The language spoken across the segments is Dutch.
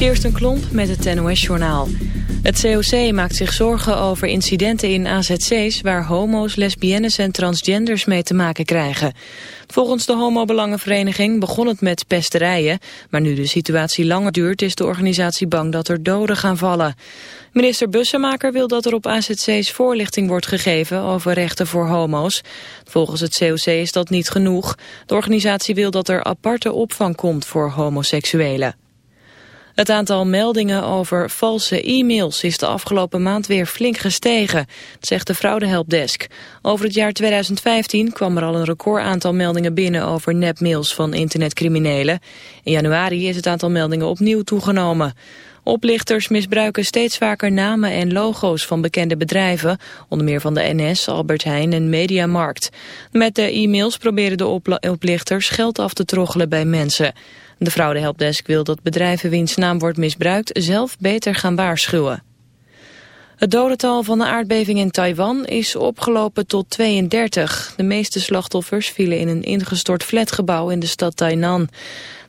Kirsten Klomp met het NOS-journaal. Het COC maakt zich zorgen over incidenten in AZC's... waar homo's, lesbiennes en transgenders mee te maken krijgen. Volgens de homobelangenvereniging begon het met pesterijen... maar nu de situatie langer duurt is de organisatie bang dat er doden gaan vallen. Minister Bussemaker wil dat er op AZC's voorlichting wordt gegeven... over rechten voor homo's. Volgens het COC is dat niet genoeg. De organisatie wil dat er aparte opvang komt voor homoseksuelen. Het aantal meldingen over valse e-mails is de afgelopen maand weer flink gestegen, zegt de fraudehelpdesk. Over het jaar 2015 kwam er al een record aantal meldingen binnen over nepmails van internetcriminelen. In januari is het aantal meldingen opnieuw toegenomen. Oplichters misbruiken steeds vaker namen en logo's van bekende bedrijven, onder meer van de NS, Albert Heijn en Mediamarkt. Met de e-mails proberen de oplichters geld af te troggelen bij mensen. De fraudehelpdesk wil dat bedrijven wiens naam wordt misbruikt zelf beter gaan waarschuwen. Het dodental van de aardbeving in Taiwan is opgelopen tot 32. De meeste slachtoffers vielen in een ingestort flatgebouw in de stad Tainan.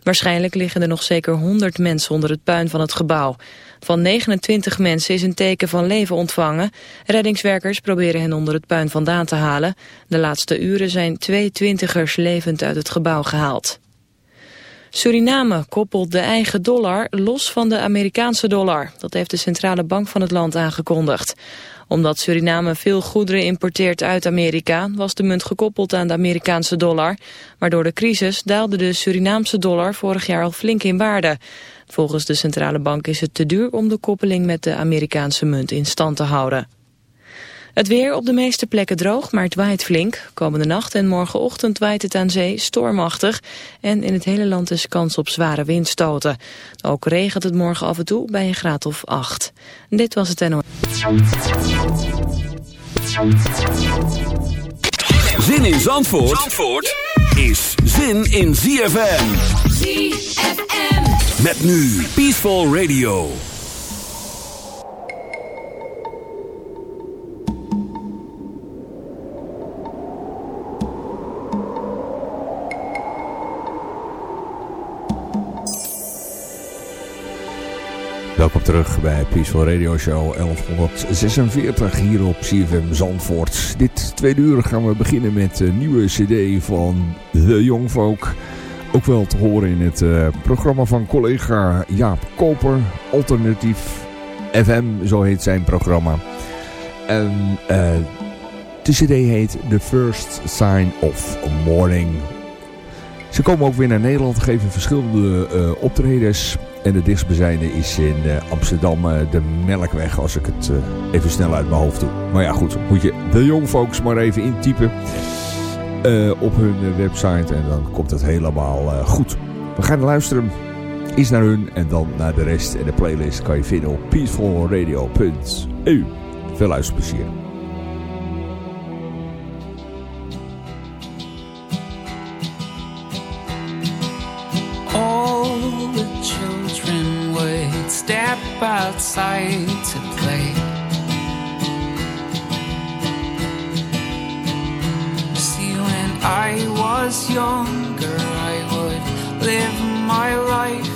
Waarschijnlijk liggen er nog zeker 100 mensen onder het puin van het gebouw. Van 29 mensen is een teken van leven ontvangen. Reddingswerkers proberen hen onder het puin vandaan te halen. De laatste uren zijn twee twintigers levend uit het gebouw gehaald. Suriname koppelt de eigen dollar los van de Amerikaanse dollar. Dat heeft de centrale bank van het land aangekondigd. Omdat Suriname veel goederen importeert uit Amerika... was de munt gekoppeld aan de Amerikaanse dollar. Maar door de crisis daalde de Surinaamse dollar vorig jaar al flink in waarde. Volgens de centrale bank is het te duur om de koppeling met de Amerikaanse munt in stand te houden. Het weer op de meeste plekken droog, maar het waait flink. Komende nacht en morgenochtend waait het aan zee stormachtig. En in het hele land is kans op zware windstoten. Ook regent het morgen af en toe bij een graad of 8. Dit was het NO. Zin in Zandvoort, Zandvoort is zin in ZFM. ZFM. Met nu Peaceful Radio. Welkom terug bij Peaceful Radio Show 1146 hier op CFM Zandvoort. Dit tweede uur gaan we beginnen met een nieuwe cd van The Young Folk. Ook wel te horen in het uh, programma van collega Jaap Koper, Alternatief FM, zo heet zijn programma. En uh, de cd heet The First Sign of Morning. Ze komen ook weer naar Nederland, geven verschillende uh, optredens... En de dichtstbijzijnde is in uh, Amsterdam uh, de Melkweg, als ik het uh, even snel uit mijn hoofd doe. Maar ja goed, moet je de Young Folks maar even intypen op hun website en dan komt het helemaal goed. We gaan luisteren, eens naar hun en dan naar de rest. En de playlist kan je vinden op peacefulradio.eu. Veel luisterplezier. Outside to play. See, when I was younger, I would live my life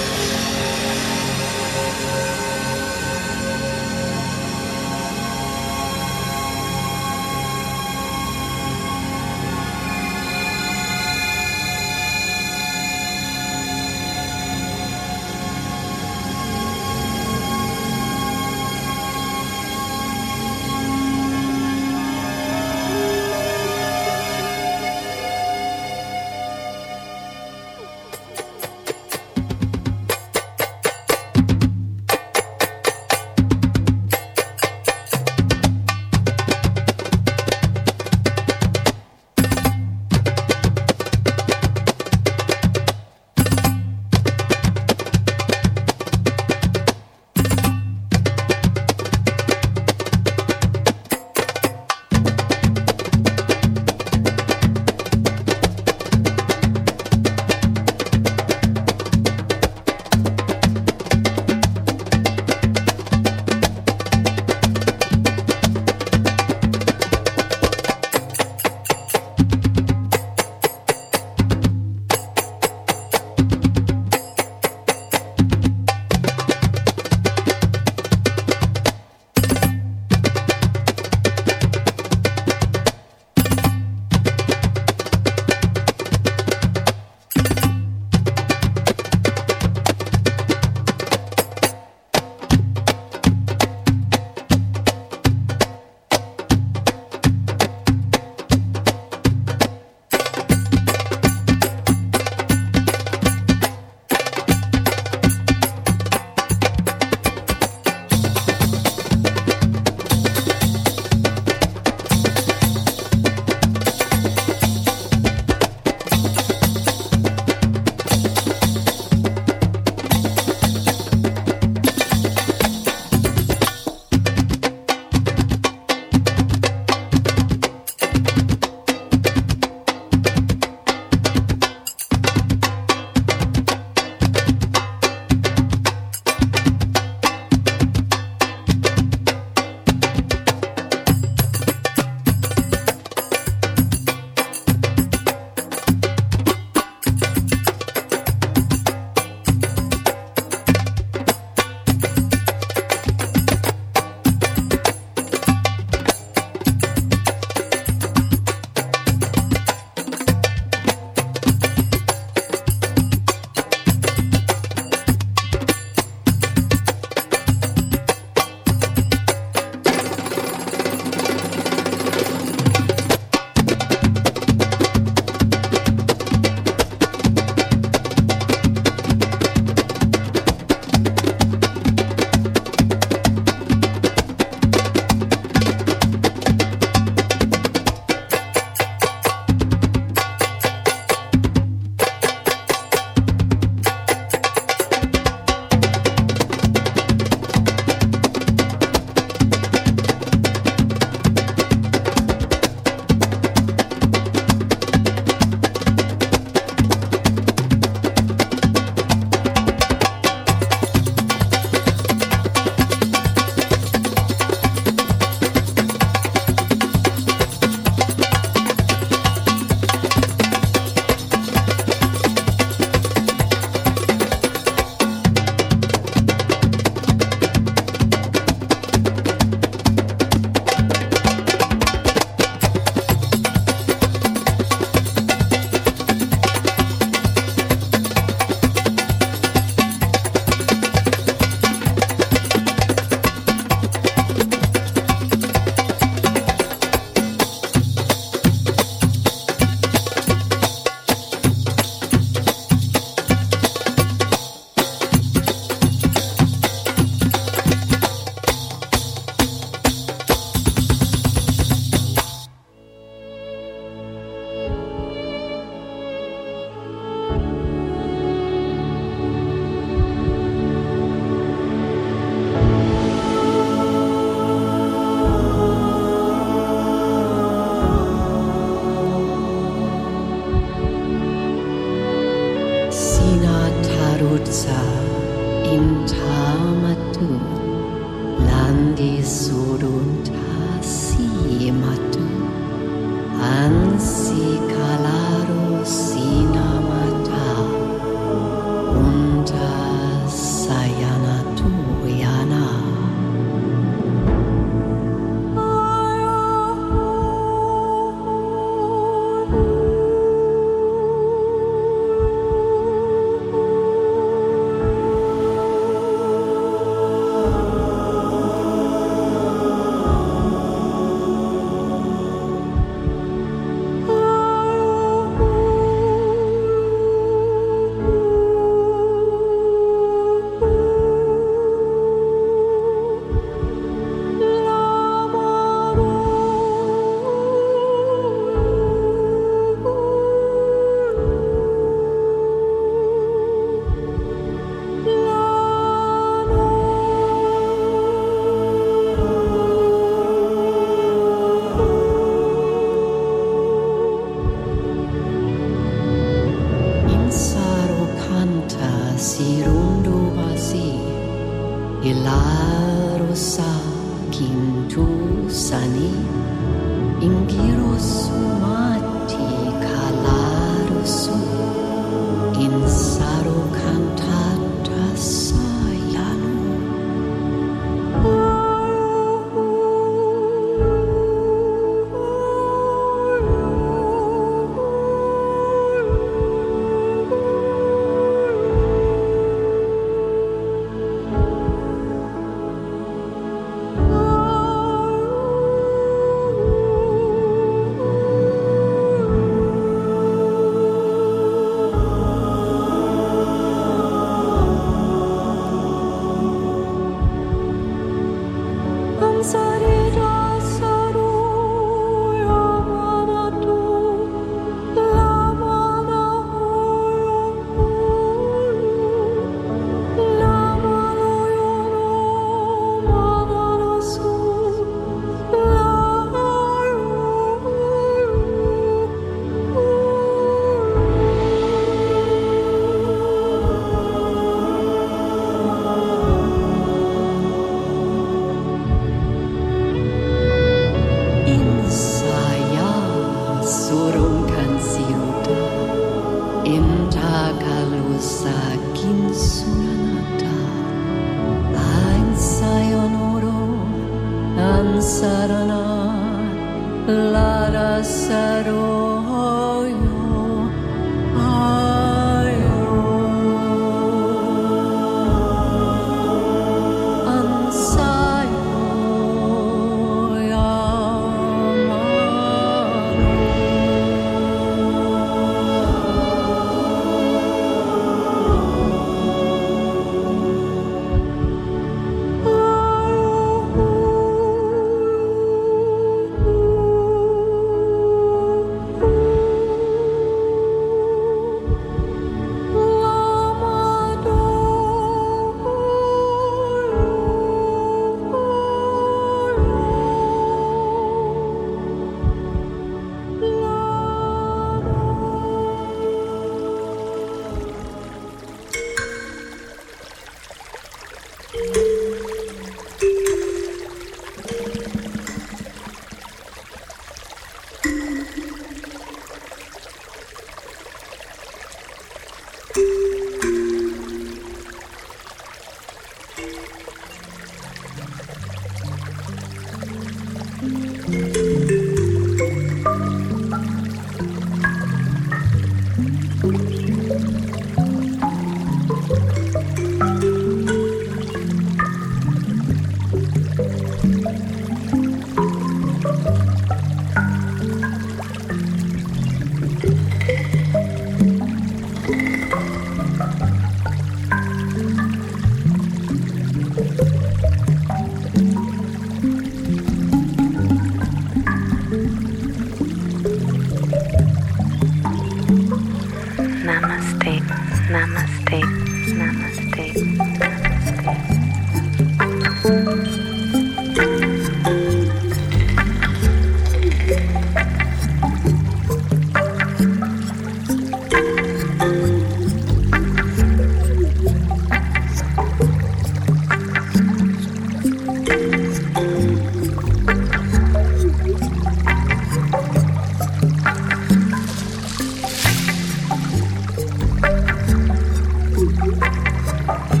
Bye.